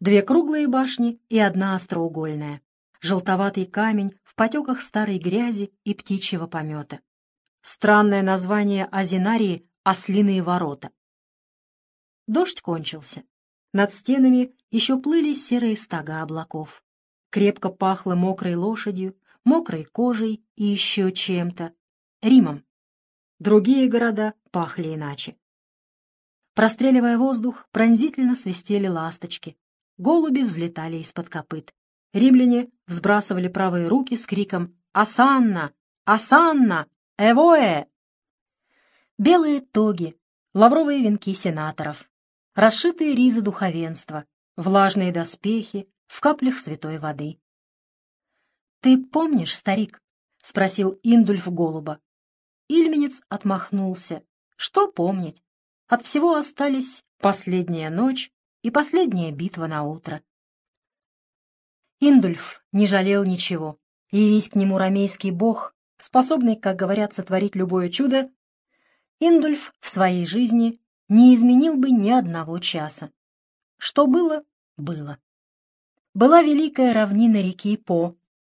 Две круглые башни и одна остроугольная. Желтоватый камень в потеках старой грязи и птичьего помета. Странное название Азинарии — «Ослиные ворота». Дождь кончился. Над стенами еще плыли серые стога облаков. Крепко пахло мокрой лошадью, мокрой кожей и еще чем-то. Римом. Другие города пахли иначе. Простреливая воздух, пронзительно свистели ласточки. Голуби взлетали из-под копыт. Римляне взбрасывали правые руки с криком «Асанна! Асанна! Эвоэ!» Белые тоги, лавровые венки сенаторов, расшитые ризы духовенства, влажные доспехи в каплях святой воды. «Ты помнишь, старик?» — спросил Индульф голуба. Ильменец отмахнулся. «Что помнить? От всего остались последняя ночь и последняя битва на утро. Индульф не жалел ничего. Явись к нему рамейский бог, способный, как говорят, сотворить любое чудо, Индульф в своей жизни не изменил бы ни одного часа. Что было, было. Была великая равнина реки По,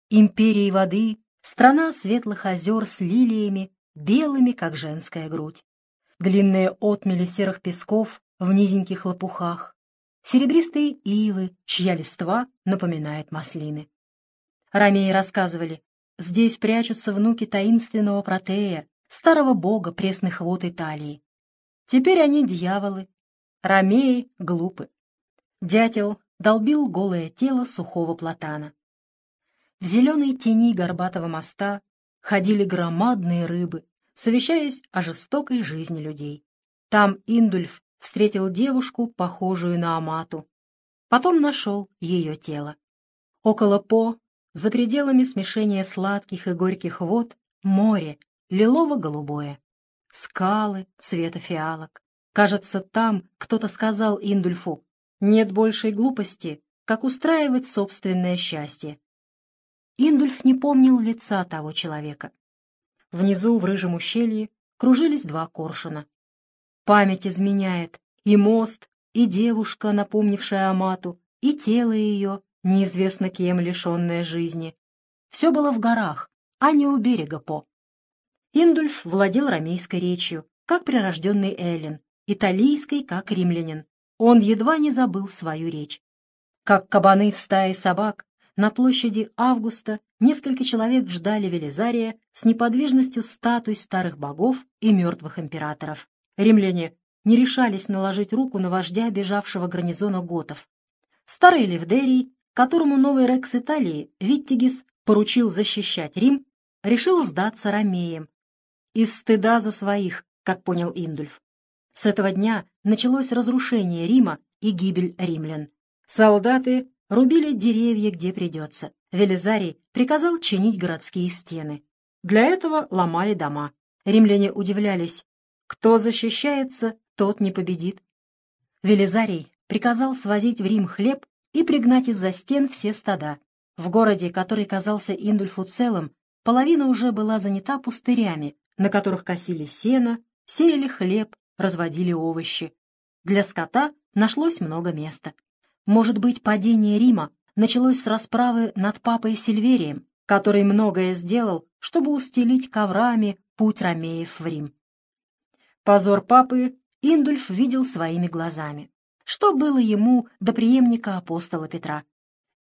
империи воды, страна светлых озер с лилиями, белыми, как женская грудь длинные отмели серых песков в низеньких лопухах, серебристые ивы, чья листва напоминает маслины. Ромеи рассказывали, здесь прячутся внуки таинственного протея, старого бога пресных вод Италии. Теперь они дьяволы, ромеи глупы. Дятел долбил голое тело сухого платана. В зеленой тени горбатого моста ходили громадные рыбы, совещаясь о жестокой жизни людей. Там Индульф встретил девушку, похожую на Амату. Потом нашел ее тело. Около По, за пределами смешения сладких и горьких вод, море, лилово-голубое. Скалы цвета фиалок. Кажется, там кто-то сказал Индульфу, нет большей глупости, как устраивать собственное счастье. Индульф не помнил лица того человека. Внизу, в рыжем ущелье, кружились два коршуна. Память изменяет, и мост, и девушка, напомнившая Амату, и тело ее, неизвестно кем лишенное жизни. Все было в горах, а не у берега По. Индульф владел рамейской речью, как прирожденный Эллин, италийской, как римлянин. Он едва не забыл свою речь. Как кабаны в стае собак, на площади Августа несколько человек ждали Велизария с неподвижностью статуй старых богов и мертвых императоров. Римляне не решались наложить руку на вождя бежавшего гарнизона готов. Старый Левдерий, которому новый рекс Италии, Виттигис, поручил защищать Рим, решил сдаться ромеям. Из стыда за своих, как понял Индульф. С этого дня началось разрушение Рима и гибель римлян. Солдаты рубили деревья, где придется. Велизарий приказал чинить городские стены. Для этого ломали дома. Римляне удивлялись. Кто защищается, тот не победит. Велизарий приказал свозить в Рим хлеб и пригнать из-за стен все стада. В городе, который казался Индульфу целым, половина уже была занята пустырями, на которых косили сено, сеяли хлеб, разводили овощи. Для скота нашлось много места. Может быть, падение Рима началось с расправы над папой Сильверием, который многое сделал, чтобы устелить коврами путь ромеев в Рим. Позор папы Индульф видел своими глазами. Что было ему до преемника апостола Петра?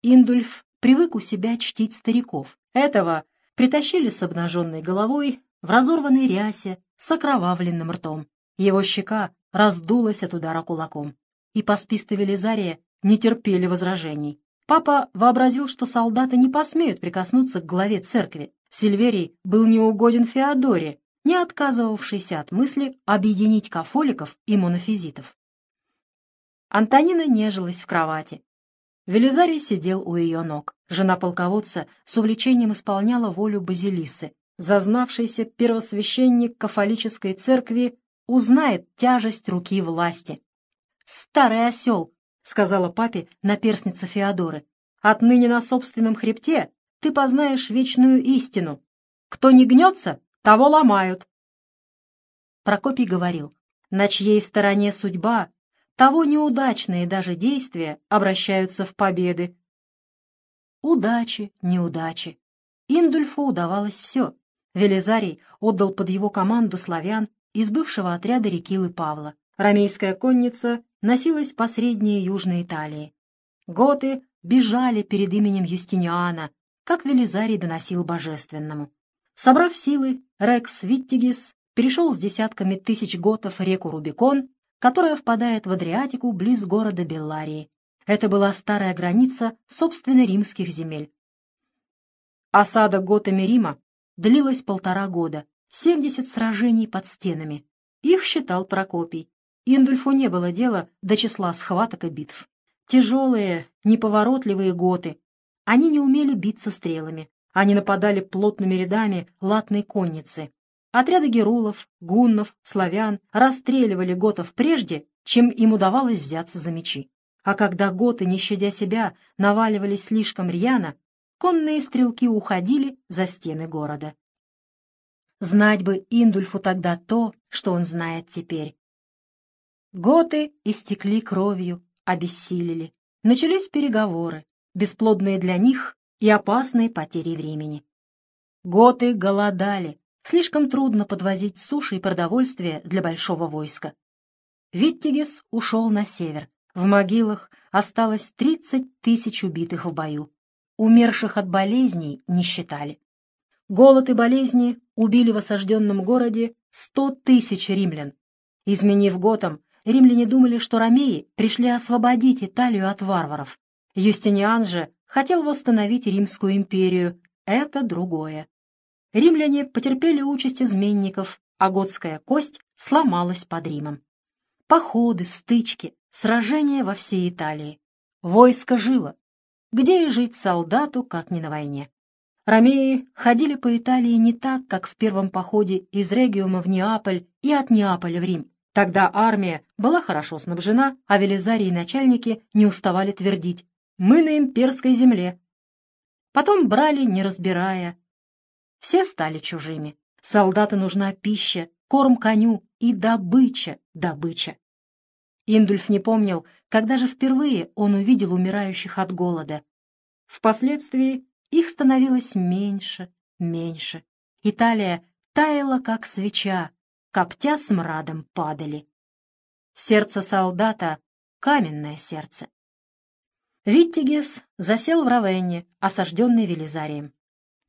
Индульф привык у себя чтить стариков. Этого притащили с обнаженной головой, в разорванной рясе, с окровавленным ртом. Его щека раздулась от удара кулаком. И пасписты Велизария не терпели возражений. Папа вообразил, что солдаты не посмеют прикоснуться к главе церкви. Сильверий был неугоден Феодоре, не отказывавшийся от мысли объединить кафоликов и монофизитов. Антонина нежилась в кровати. Велизарий сидел у ее ног. Жена полководца с увлечением исполняла волю Базилисы. Зазнавшийся первосвященник кафолической церкви узнает тяжесть руки власти. «Старый осел!» — сказала папе наперсница Феодоры. «Отныне на собственном хребте ты познаешь вечную истину. Кто не гнется, того ломают». Прокопий говорил, на чьей стороне судьба, того неудачные даже действия обращаются в победы. Удачи, неудачи. Индульфу удавалось все. Велизарий отдал под его команду славян из бывшего отряда Рекилы Павла. Ромейская конница носилась по средней южной Италии. Готы бежали перед именем Юстиниана, как Велизарий доносил божественному. Собрав силы, Рекс Виттигис перешел с десятками тысяч готов реку Рубикон, которая впадает в Адриатику близ города Белларии. Это была старая граница, собственно, римских земель. Осада готами Рима длилась полтора года, 70 сражений под стенами. Их считал Прокопий. Индульфу не было дела до числа схваток и битв. Тяжелые, неповоротливые готы. Они не умели биться стрелами. Они нападали плотными рядами латной конницы. Отряды герулов, гуннов, славян расстреливали готов прежде, чем им удавалось взяться за мечи. А когда готы, не щадя себя, наваливались слишком рьяно, конные стрелки уходили за стены города. Знать бы Индульфу тогда то, что он знает теперь. Готы истекли кровью, обессилели. Начались переговоры, бесплодные для них и опасные потери времени. Готы голодали, слишком трудно подвозить суши и продовольствие для большого войска. Виттигес ушел на север. В могилах осталось 30 тысяч убитых в бою. Умерших от болезней не считали. Голод и болезни убили в осажденном городе 100 тысяч римлян. Изменив Готам, римляне думали, что ромеи пришли освободить Италию от варваров. Юстиниан же хотел восстановить Римскую империю. Это другое. Римляне потерпели участь изменников, а готская кость сломалась под Римом. Походы, стычки, сражения во всей Италии. Войско жило, где и жить солдату, как не на войне. Ромеи ходили по Италии не так, как в первом походе из Региума в Неаполь и от Неаполя в Рим. Тогда армия была хорошо снабжена, а Велизарии начальники не уставали твердить «Мы на имперской земле». Потом брали, не разбирая. Все стали чужими. Солдату нужна пища, корм коню и добыча, добыча. Индульф не помнил, когда же впервые он увидел умирающих от голода. Впоследствии их становилось меньше, меньше. Италия таяла, как свеча, коптя смрадом падали. Сердце солдата — каменное сердце. Виттигес засел в Равенне, осажденный Велизарием.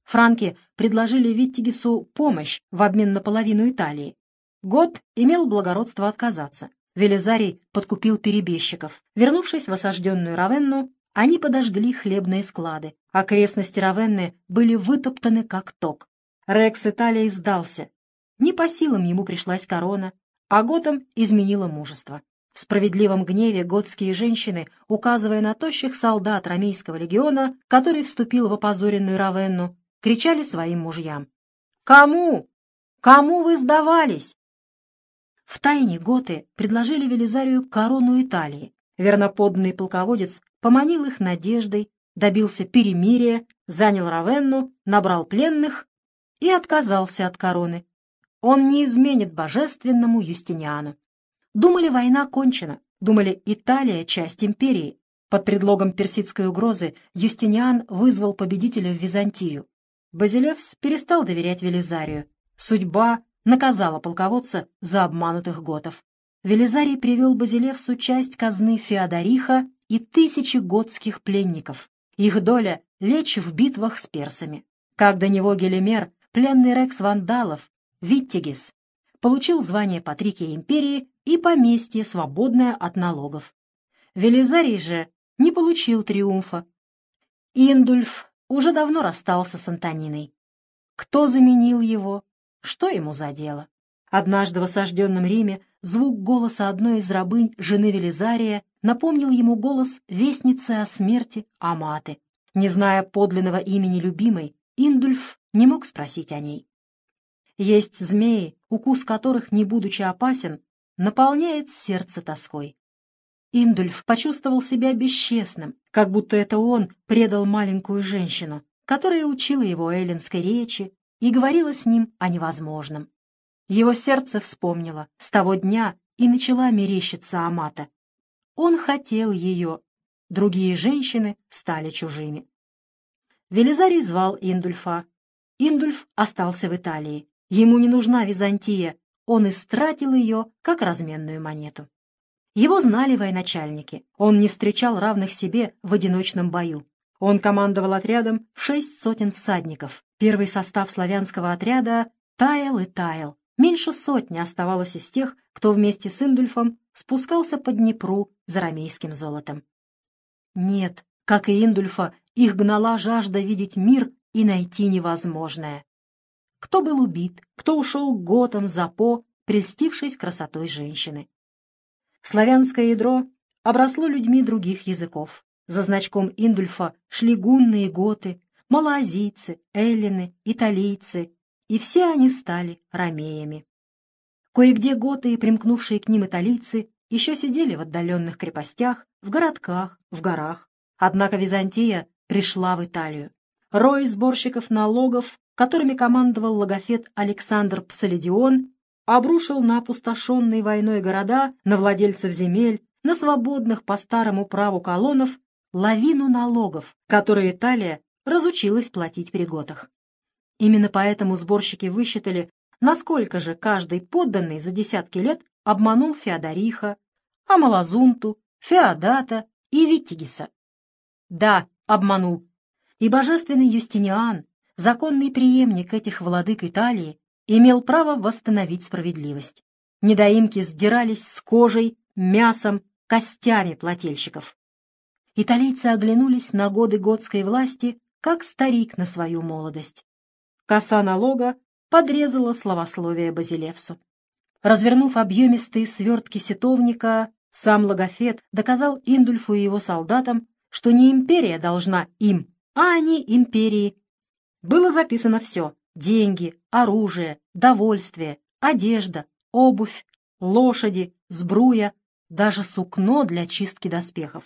Франки предложили Виттигесу помощь в обмен на половину Италии. Год имел благородство отказаться. Велизарий подкупил перебежчиков. Вернувшись в осажденную Равенну, они подожгли хлебные склады. Окрестности Равенны были вытоптаны как ток. Рекс Италии сдался. Не по силам ему пришлась корона, а готам изменило мужество. В справедливом гневе готские женщины, указывая на тощих солдат ромейского легиона, который вступил в опозоренную Равенну, кричали своим мужьям. «Кому? Кому вы сдавались? В тайне готы предложили Велизарию корону Италии. Верноподданный полководец поманил их надеждой, добился перемирия, занял Равенну, набрал пленных и отказался от короны. Он не изменит божественному Юстиниану. Думали, война кончена, думали, Италия — часть империи. Под предлогом персидской угрозы Юстиниан вызвал победителя в Византию. Базилевс перестал доверять Велизарию. Судьба наказала полководца за обманутых готов. Велизарий привел Базилевсу часть казны Феодориха и тысячи готских пленников. Их доля — лечь в битвах с персами. Как до него Гелимер, пленный рекс вандалов, Виттигис, получил звание Патрикия империи и поместье, свободное от налогов. Велизарий же не получил триумфа. Индульф уже давно расстался с Антониной. Кто заменил его, что ему за дело? Однажды в осажденном Риме звук голоса одной из рабынь, жены Велизария, напомнил ему голос вестницы о смерти Аматы. Не зная подлинного имени любимой, Индульф не мог спросить о ней. Есть змеи, укус которых, не будучи опасен, наполняет сердце тоской. Индульф почувствовал себя бесчестным, как будто это он предал маленькую женщину, которая учила его эллинской речи, и говорила с ним о невозможном. Его сердце вспомнило с того дня и начала мерещиться Амата. Он хотел ее. Другие женщины стали чужими. Велизарий звал Индульфа. Индульф остался в Италии. Ему не нужна Византия, он истратил ее, как разменную монету. Его знали военачальники, он не встречал равных себе в одиночном бою. Он командовал отрядом в шесть сотен всадников. Первый состав славянского отряда таял и таял. Меньше сотни оставалось из тех, кто вместе с Индульфом спускался по Днепру за ромейским золотом. Нет, как и Индульфа, их гнала жажда видеть мир и найти невозможное. Кто был убит, кто ушел к готам за по, прельстившись красотой женщины. Славянское ядро обросло людьми других языков. За значком Индульфа шли гунны и готы, малоазийцы, эллины, италийцы, и все они стали ромеями. Кое-где готы и примкнувшие к ним италийцы еще сидели в отдаленных крепостях, в городках, в горах. Однако Византия пришла в Италию. Рой сборщиков налогов, которыми командовал логофет Александр Псалидион, обрушил на опустошенные войной города, на владельцев земель, на свободных по старому праву колонов лавину налогов, которые Италия разучилась платить при готах. Именно поэтому сборщики высчитали, насколько же каждый подданный за десятки лет обманул Феодориха, Амалазунту, Феодата и Виттигиса. Да, обманул. И божественный Юстиниан, законный преемник этих владык Италии, имел право восстановить справедливость. Недоимки сдирались с кожей, мясом, костями плательщиков. Италийцы оглянулись на годы готской власти, как старик на свою молодость. Коса налога подрезала словословие Базилевсу. Развернув объемистые свертки сетовника, сам Логофет доказал Индульфу и его солдатам, что не империя должна им, а они империи. Было записано все — деньги, оружие, довольствие, одежда, обувь, лошади, сбруя, даже сукно для чистки доспехов.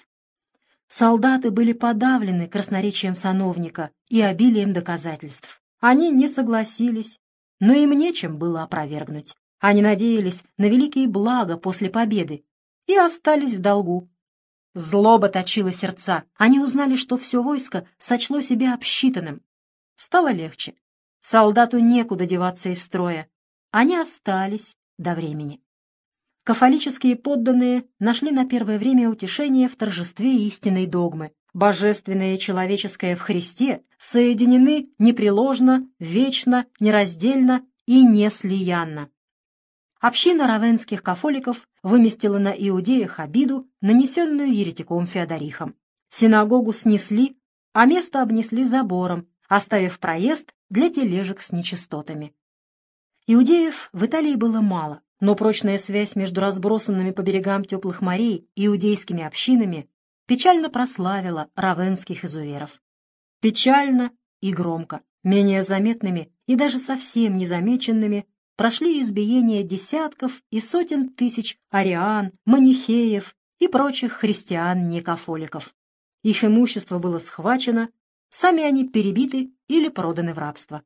Солдаты были подавлены красноречием сановника и обилием доказательств. Они не согласились, но им нечем было опровергнуть. Они надеялись на великие блага после победы и остались в долгу. Злоба точила сердца. Они узнали, что все войско сочло себя обсчитанным. Стало легче. Солдату некуда деваться из строя. Они остались до времени. Кафолические подданные нашли на первое время утешение в торжестве истинной догмы божественное и человеческое в Христе соединены непреложно, вечно, нераздельно и неслиянно. Община равенских кафоликов выместила на иудеях обиду, нанесенную еретиком Феодорихом. Синагогу снесли, а место обнесли забором, оставив проезд для тележек с нечистотами. Иудеев в Италии было мало, но прочная связь между разбросанными по берегам теплых морей иудейскими общинами печально прославила равенских изуверов. Печально и громко, менее заметными и даже совсем незамеченными прошли избиения десятков и сотен тысяч ариан, манихеев и прочих христиан-некафоликов. Их имущество было схвачено, сами они перебиты или проданы в рабство.